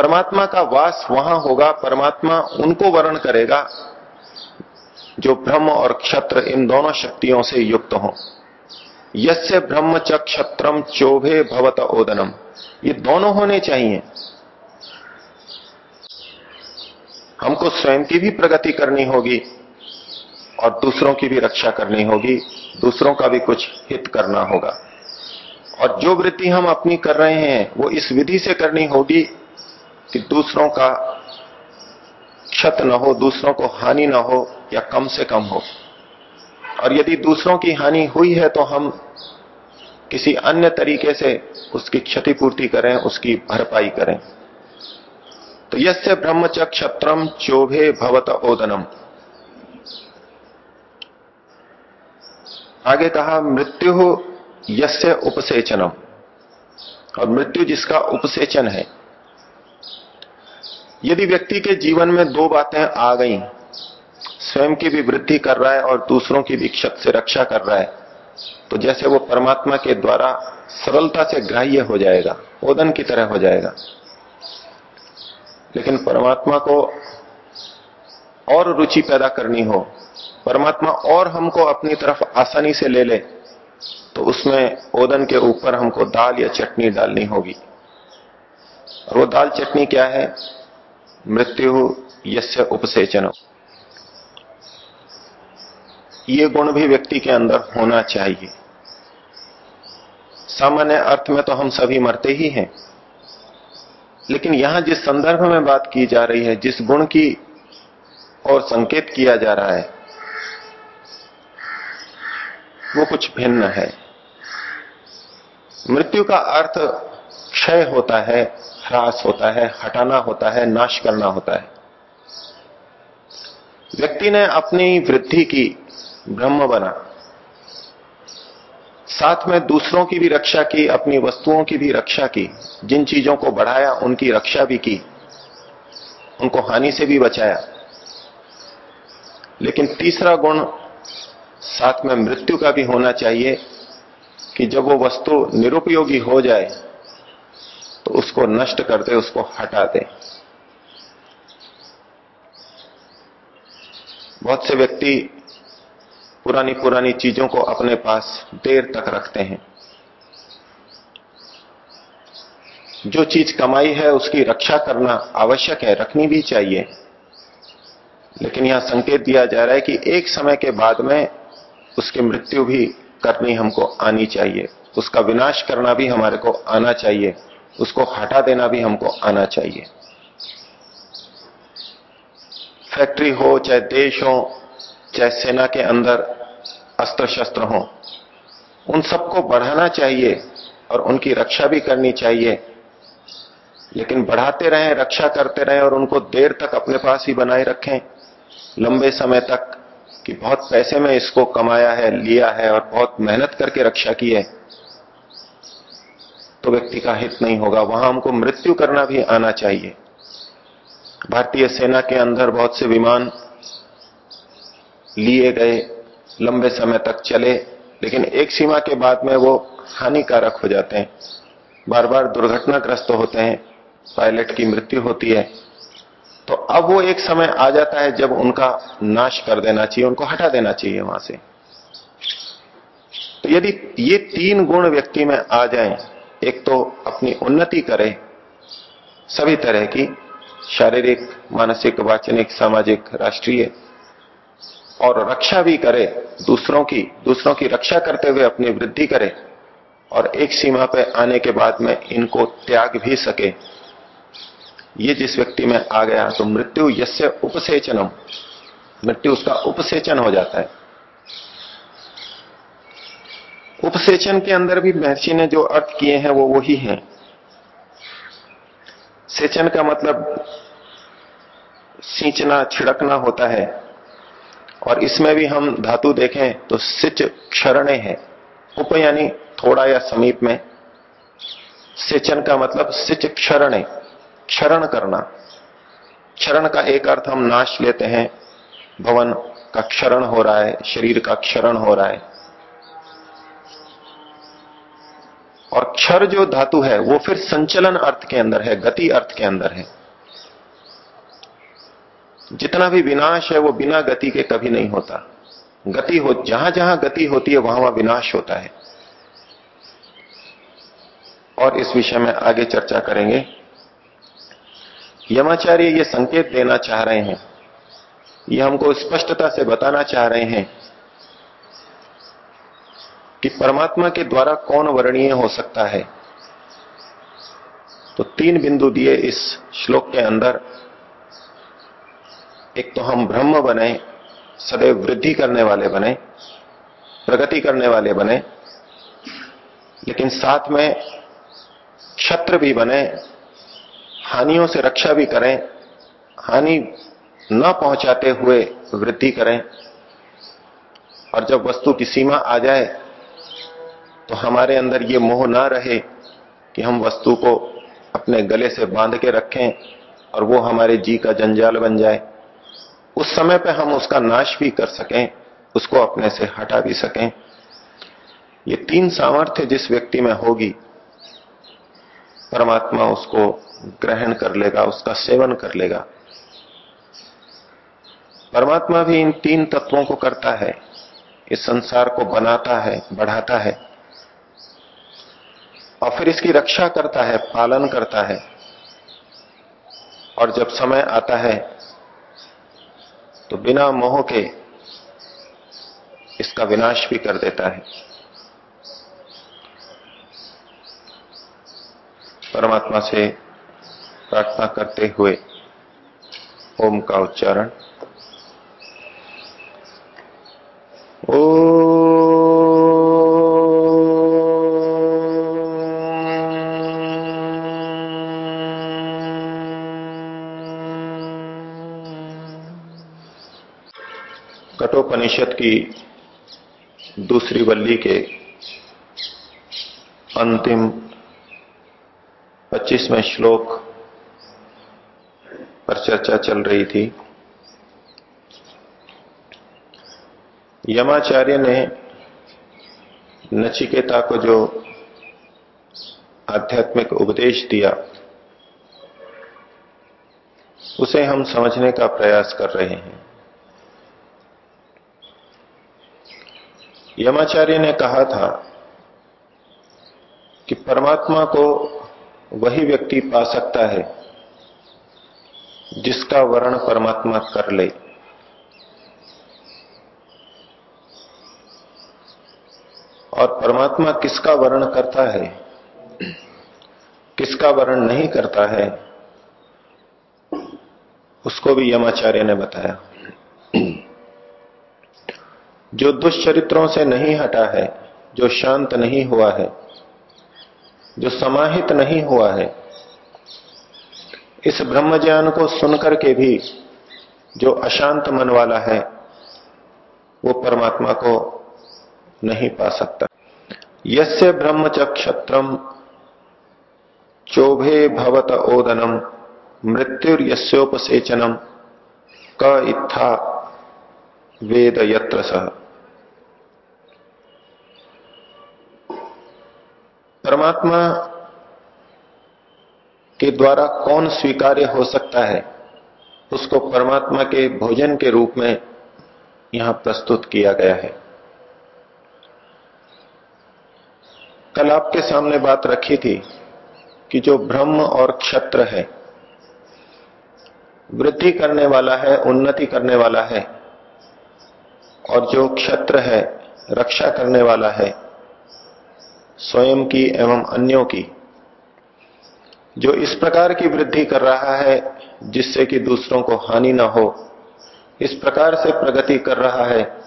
परमात्मा का वास वहाँ होगा, परमात्मा उनको वर्ण करेगा, जो ब्रह्म और क्षत्र इन दोनों शक्तियों से युक्त हो। यस्य ब्रह्म च क्षत्रम चोभे भवत ओदनम। ये दोनों होने चाहिए। हमको स्वयं की भी प्रगति करनी होगी और दूसरों की भी रक्षा करनी होगी। दूसरों का भी कुछ हित करना होगा। और जो वृत्ति हम अपनी कर रहे हैं, वो इस विधि से करनी होगी कि दूसरों का क्षत न हो, दूसरों को हानि न हो या कम से कम हो। और यदि दूसरों की हानि हुई है तो हम किसी अन्य तरीके से उसकी क्षतिपूर्ति करें, उसकी भरपाई करें। तो यस्य ब्रह्मच क्षत्रम चोभे भवत ओदनम। आगे कहा, मृत्यु यस्य उपसेचनम। और मृत्यु जिसका उपसेचन है यदि व्यक्ति के जीवन में दो बातें आ गई, स्वयं की भी वृद्धि कर रहा है और दूसरों की भी क्षत से रक्षा कर रहा है तो जैसे वो परमात्मा के द्वारा सरलता से ग्राह्य हो जाएगा, ओदन की तरह हो जाएगा। लेकिन परमात्मा को और रुचि पैदा करनी हो, परमात्मा और हमको अपनी तरफ़ आसानी से ले ले तो उसमें ओदन के ऊपर हमको दाल या चटनी डालनी होगी। और वो दाल चटनी क्या है? मृत्यु यस्य उपसेचन ये गुण भी व्यक्ति के अंदर होना चाहिए। सामान्य अर्थ में तो हम सभी मरते ही हैं। लेकिन यहाँ जिस संदर्भ में बात की जा रही है, जिस गुण की और संकेत किया जा रहा है, वो कुछ भिन्न है। मृत्यु का अर्थ क्षय होता है ह्रास होता है, हटाना होता है, नाश करना होता है। व्यक्ति ने अपनी वृद्धि की ब्रह्म बना। साथ में दूसरों की भी रक्षा की, अपनी वस्तुओं की भी रक्षा की, जिन चीज़ों को बढ़ाया, उनकी रक्षा भी की, उनको हानि से भी बचाया। लेकिन तीसरा गुण साथ में मृत्यु का भी होना चाहिए कि जब वो वस्तु निरुपयोगी हो जाए उसको नष्ट कर दे उसको हटा दे बहुत से व्यक्ति पुरानी पुरानी चीज़ों को अपने पास देर तक रखते हैं। जो चीज़ कमाई है, उसकी रक्षा करना आवश्यक है, रखनी भी चाहिए। लेकिन यहाँ संकेत दिया जा रहा है कि एक समय के बाद में उसकी मृत्यु भी करनी हमको आनी चाहिए। उसका विनाश करना भी हमारे को आना चाहिए। उसको हटा देना भी हमको आना चाहिए। फैक्ट्री हो, चाहे देश हो, चाहे सेना के अंदर अस्त्र शस्त्र हो, उन सबको बढ़ाना चाहिए और उनकी रक्षा भी करनी चाहिए। लेकिन बढ़ाते रहें, रक्षा करते रहें और उनको देर तक अपने पास ही बनाए रखें। लंबे समय तक कि बहुत पैसे में इसको कमाया है, लिया है और बहुत मेहनत करके रक्षा की है। तो व्यक्ति का हित नहीं होगा। वहाँ हमको मृत्यु करना भी आना चाहिए। भारतीय सेना के अंदर बहुत से विमान लिए गए लंबे समय तक चले लेकिन एक सीमा के बाद में वो हानिकारक हो जाते हैं। बार बार दुर्घटनाग्रस्त होते हैं। पायलट की मृत्यु होती है। तो अब वो एक समय आ जाता है जब उनका नाश कर देना चाहिए उनको हटा देना चाहिए वहाँ से। तो यदि ये तीन गुण व्यक्ति में आ जाएँ, एक तो अपनी उन्नति करे सभी तरह की शारीरिक, मानसिक, वाचनिक, सामाजिक, राष्ट्रीय और रक्षा भी करे, दूसरों की दूसरों की रक्षा करते हुए अपनी वृद्धि करे और एक सीमा पर आने के बाद में इनको त्याग भी सके। ये जिस व्यक्ति में आ गया तो मृत्यु यस्य उपसेचनम, मृत्यु उसका उपसेचन हो जाता है। उपसेचन के अंदर भी महर्षि ने जो अर्थ किए हैं, वो वही हैं। सेचन का मतलब सींचना, छिड़कना होता है। और इसमें भी हम धातु देखें तो सिच क्षरणे है। उप यानी थोड़ा या समीप में। सेचन का मतलब सिच क्षरणे, क्षरण करना। क्षरण का एक अर्थ हम नाश लेते हैं। भवन का क्षरण हो रहा है, शरीर का क्षरण हो रहा है। और क्षर जो धातु है, वो फिर संचलन अर्थ के अंदर है, गति अर्थ के अंदर है। जितना भी विनाश है, वो बिना गति के कभी नहीं होता। गति हो, जहाँ जहाँ गति होती है, वहाँ वहाँ विनाश होता है। और इस विषय में आगे चर्चा करेंगे। यमाचार्य ये संकेत देना चाह रहे हैं। ये हमको स्पष्टता से बताना चाह रहे हैं। कि परमात्मा के द्वारा कौन वर्णीय हो सकता है? तो तीन बिंदु दिए इस श्लोक के अंदर। एक तो हम ब्रह्म बने, सदैव वृद्धि करने वाले बने, प्रगति करने वाले बने, लेकिन साथ में क्षत्र भी बने, हानियों से रक्षा भी करें, हानि न पहुंचाते हुए वृद्धि करें। और जब वस्तु की सीमा आ जाए तो हमारे अंदर ये मोह ना रहे कि हम वस्तु को अपने गले से बाँध के रखें और वो हमारे जी का जंजाल बन जाए। उस समय पे हम उसका नाश भी कर सकें, उसको अपने से हटा भी सकें। ये तीन सामर्थ्य जिस व्यक्ति में होगी, परमात्मा उसको ग्रहण कर लेगा, उसका सेवन कर लेगा। परमात्मा भी इन तीन तत्वों को करता है, इस संसार को बनाता है, बढ़ाता है। और फिर इसकी रक्षा करता है, पालन करता है। और जब समय आता है तो बिना मोह के इसका विनाश भी कर देता है। परमात्मा से प्रार्थना करते हुए ओम का उच्चारण। कठोपनिषद की दूसरी वल्ली के अंतिम पच्चीसवें श्लोक पर चर्चा चल रही थी। यमाचार्य ने नचिकेता को जो आध्यात्मिक उपदेश दिया, उसे हम समझने का प्रयास कर रहे हैं। यमाचार्य ने कहा था कि परमात्मा को वही व्यक्ति पा सकता है जिसका वर्ण परमात्मा कर ले। और परमात्मा किसका वर्ण करता है, किसका वर्ण नहीं करता है, उसको भी यमाचार्य ने बताया। जो दुष्चरित्रों से नहीं हटा है, जो शांत नहीं हुआ है, जो समाहित नहीं हुआ है, इस ब्रह्म ज्ञान को सुनकर के भी जो अशांत मन वाला है, वो परमात्मा को नहीं पा सकता। यस्य ब्रह्म क्षत्रम चोभे भवत ओदनम मृत्युर यस्योपसेचनम क इत्था वेद यत्र सह परमात्मा के द्वारा कौन स्वीकार्य हो सकता है, उसको परमात्मा के भोजन के रूप में यहाँ प्रस्तुत किया गया है। कल आपके सामने बात रखी थी कि जो ब्रह्म और क्षत्र है, वृद्धि करने वाला है, उन्नति करने वाला है और जो क्षत्र है, रक्षा करने वाला है, स्वयं की एवं अन्यों की, जो इस प्रकार की वृद्धि कर रहा है, जिससे कि दूसरों को हानि ना हो, इस प्रकार से प्रगति कर रहा है,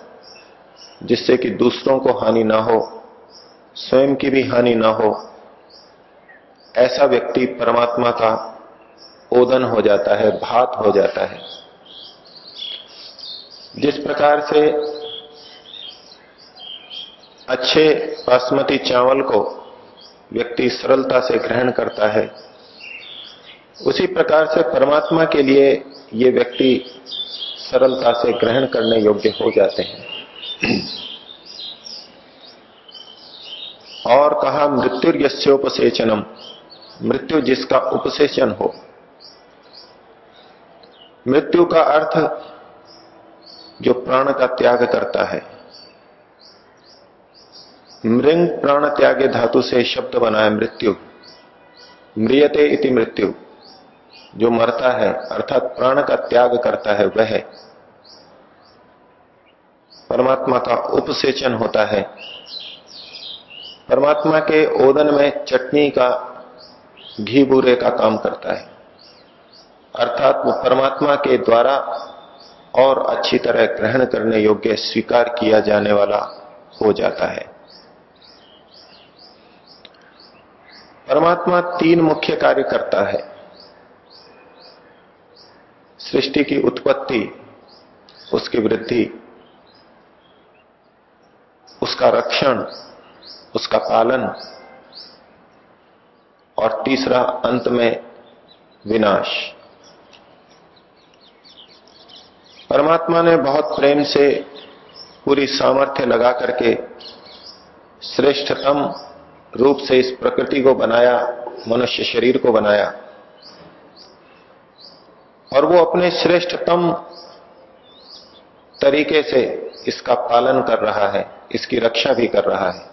जिससे कि दूसरों को हानि ना हो, स्वयं की भी हानि ना हो, ऐसा व्यक्ति परमात्मा का ओदन हो जाता है, भात हो जाता है। जिस प्रकार से अच्छे बासमती चावल को व्यक्ति सरलता से ग्रहण करता है। उसी प्रकार से परमात्मा के लिए ये व्यक्ति सरलता से ग्रहण करने योग्य हो जाते हैं। और कहा मृत्यु यस्योपसेचनम मृत्यु जिसका उपसेचन हो। मृत्यु का अर्थ जो प्राण का त्याग करता है। मृंग प्राण त्यागे धातु से शब्द बना है मृत्यु। मृियते इति मृत्यु। जो मरता है, अर्थात प्राण का त्याग करता है, वह परमात्मा का उपसेचन होता है। परमात्मा के ओदन में चटनी का, घी बूरे का काम करता है। अर्थात वो परमात्मा के द्वारा और अच्छी तरह ग्रहण करने योग्य स्वीकार किया जाने वाला हो जाता है। परमात्मा तीन मुख्य कार्य करता है। सृष्टि की उत्पत्ति, उसकी वृद्धि, उसका रक्षण, उसका पालन, और तीसरा अंत में विनाश। परमात्मा ने बहुत प्रेम से पूरी सामर्थ्य लगा करके श्रेष्ठतम रूप से इस प्रकृति को बनाया, मनुष्य शरीर को बनाया। और वो अपने श्रेष्ठतम तरीके से इसका पालन कर रहा है, इसकी रक्षा भी कर रहा है।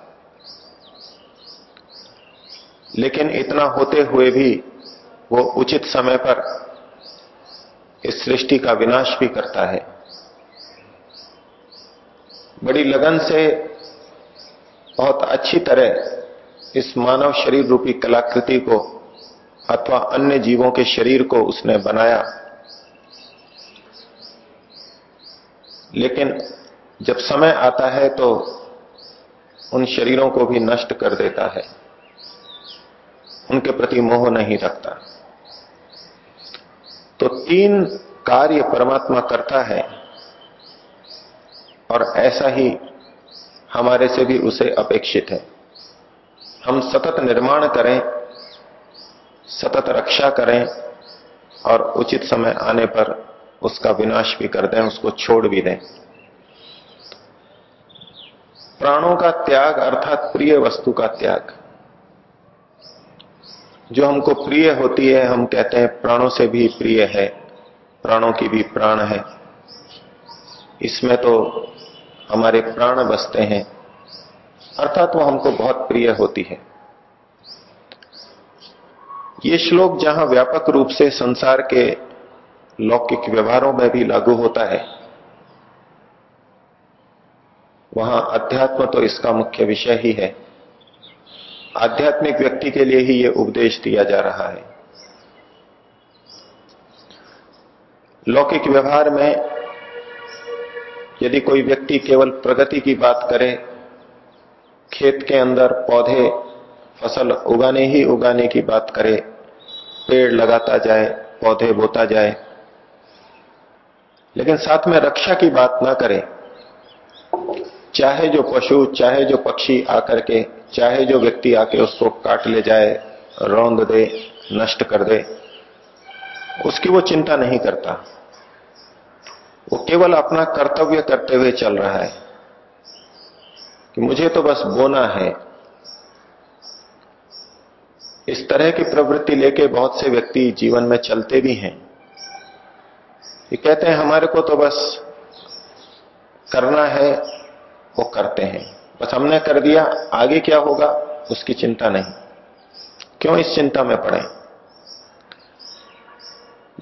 लेकिन इतना होते हुए भी वो उचित समय पर इस सृष्टि का विनाश भी करता है। बड़ी लगन से बहुत अच्छी तरह इस मानव शरीर रूपी कलाकृति को अथवा अन्य जीवों के शरीर को उसने बनाया। लेकिन जब समय आता है तो उन शरीरों को भी नष्ट कर देता है। उनके प्रति मोह नहीं रखता। तो तीन कार्य परमात्मा करता है और ऐसा ही हमारे से भी उसे अपेक्षित है। हम सतत निर्माण करें, सतत रक्षा करें और उचित समय आने पर उसका विनाश भी कर दें, उसको छोड़ भी दें। प्राणों का त्याग अर्थात प्रिय वस्तु का त्याग। जो हमको प्रिय होती है, हम कहते हैं प्राणों से भी प्रिय है, प्राणों की भी प्राण है। इसमें तो हमारे प्राण बसते हैं। अर्थात वो हमको बहुत प्रिय होती है। ये श्लोक जहाँ व्यापक रूप से संसार के लौकिक व्यवहारों में भी लागू होता है, वहाँ अध्यात्म तो इसका मुख्य विषय ही है। आध्यात्मिक व्यक्ति के लिए ही यह उपदेश दिया जा रहा है। लौकिक व्यवहार में यदि कोई व्यक्ति केवल प्रगति की बात करे खेत के अंदर पौधे, फ़सल उगाने ही उगाने की बात करे, पेड़ लगाता जाए, पौधे बोता जाए। लेकिन साथ में रक्षा की बात ना करे। चाहे जो पशु, चाहे जो पक्षी आकर के, चाहे जो व्यक्ति आके उसको काट ले जाए, रौंद दे, नष्ट कर दे, उसकी वो चिंता नहीं करता। वो केवल अपना कर्तव्य करते हुए चल रहा है। कि मुझे तो बस बोना है। इस तरह की प्रवृत्ति लेके बहुत से व्यक्ति जीवन में चलते भी हैं। ये कहते हैं, हमारे को तो बस करना है, वो करते हैं। बस हमने कर दिया, आगे क्या होगा, उसकी चिंता नहीं। क्यों इस चिंता में पड़े?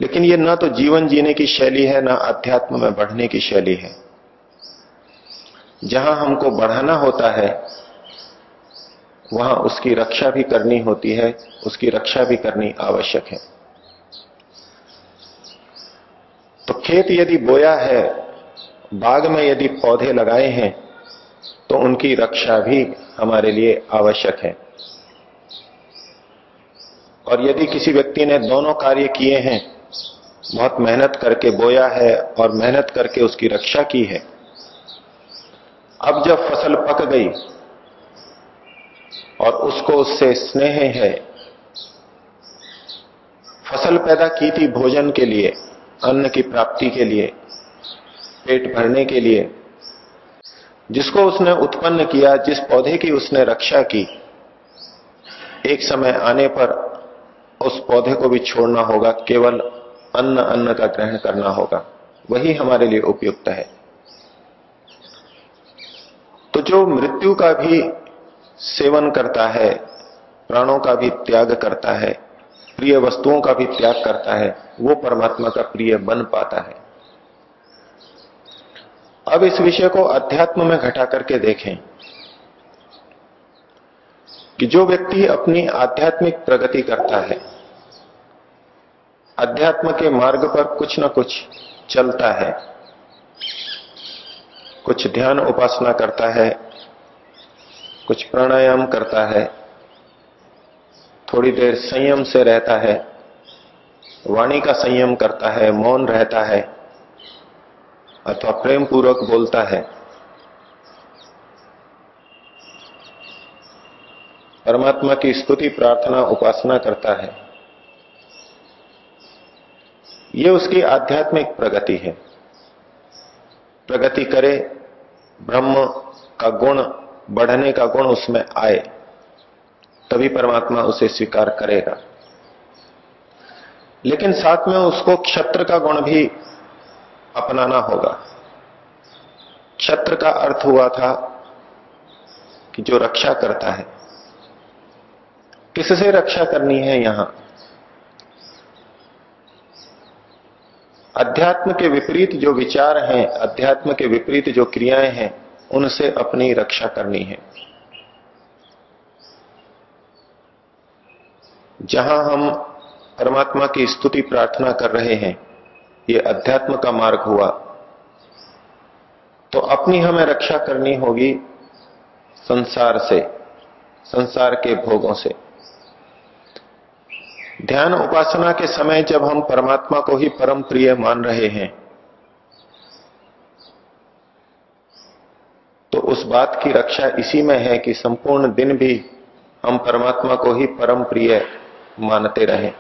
लेकिन ये ना तो जीवन जीने की शैली है, ना अध्यात्म में बढ़ने की शैली है। जहाँ हमको बढ़ाना होता है, वहाँ उसकी रक्षा भी करनी होती है, उसकी रक्षा भी करनी आवश्यक है। तो खेत यदि बोया है, बाग में यदि पौधे लगाए हैं तो उनकी रक्षा भी हमारे लिए आवश्यक है। और यदि किसी व्यक्ति ने दोनों कार्य किए हैं, बहुत मेहनत करके बोया है और मेहनत करके उसकी रक्षा की है अब जब फ़सल पक गई और उसको उससे स्नेह है, फ़सल पैदा की थी भोजन के लिए, अन्न की प्राप्ति के लिए, पेट भरने के लिए, जिसको उसने उत्पन्न किया, जिस पौधे की उसने रक्षा की, एक समय आने पर उस पौधे को भी छोड़ना होगा, केवल अन्न अन्न का ग्रहण करना होगा। वही हमारे लिए उपयुक्त है। तो जो मृत्यु का भी सेवन करता है, प्राणों का भी त्याग करता है, प्रिय वस्तुओं का भी त्याग करता है, वो परमात्मा का प्रिय बन पाता है। अब इस विषय को अध्यात्म में घटा करके देखें कि जो व्यक्ति अपनी आध्यात्मिक प्रगति करता है, अध्यात्म के मार्ग पर कुछ ना कुछ चलता है। कुछ ध्यान उपासना करता है, कुछ प्राणायाम करता है, थोड़ी देर संयम से रहता है, वाणी का संयम करता है, मौन रहता है, अथवा प्रेम पूर्वक बोलता है। परमात्मा की स्तुति, प्रार्थना, उपासना करता है। यह उसकी आध्यात्मिक प्रगति है। प्रगति करे ब्रह्म का गुण, बढ़ने का गुण उसमें आए, तभी परमात्मा उसे स्वीकार करेगा। लेकिन साथ में उसको क्षत्र का गुण भी अपनाना होगा। क्षत्र का अर्थ हुआ था कि जो रक्षा करता है। किससे रक्षा करनी है यहाँ? अध्यात्म के विपरीत जो विचार हैं, अध्यात्म के विपरीत जो क्रियाएँ हैं, उनसे अपनी रक्षा करनी है। जहाँ हम परमात्मा की स्तुति प्रार्थना कर रहे हैं, ये अध्यात्म का मार्ग हुआ। तो अपनी हमें रक्षा करनी होगी संसार से, संसार के भोगों से। ध्यान उपासना के समय जब हम परमात्मा को ही परम प्रिय मान रहे हैं तो उस बात की रक्षा इसी में है कि संपूर्ण दिन भी हम परमात्मा को ही परम प्रिय मानते रहें।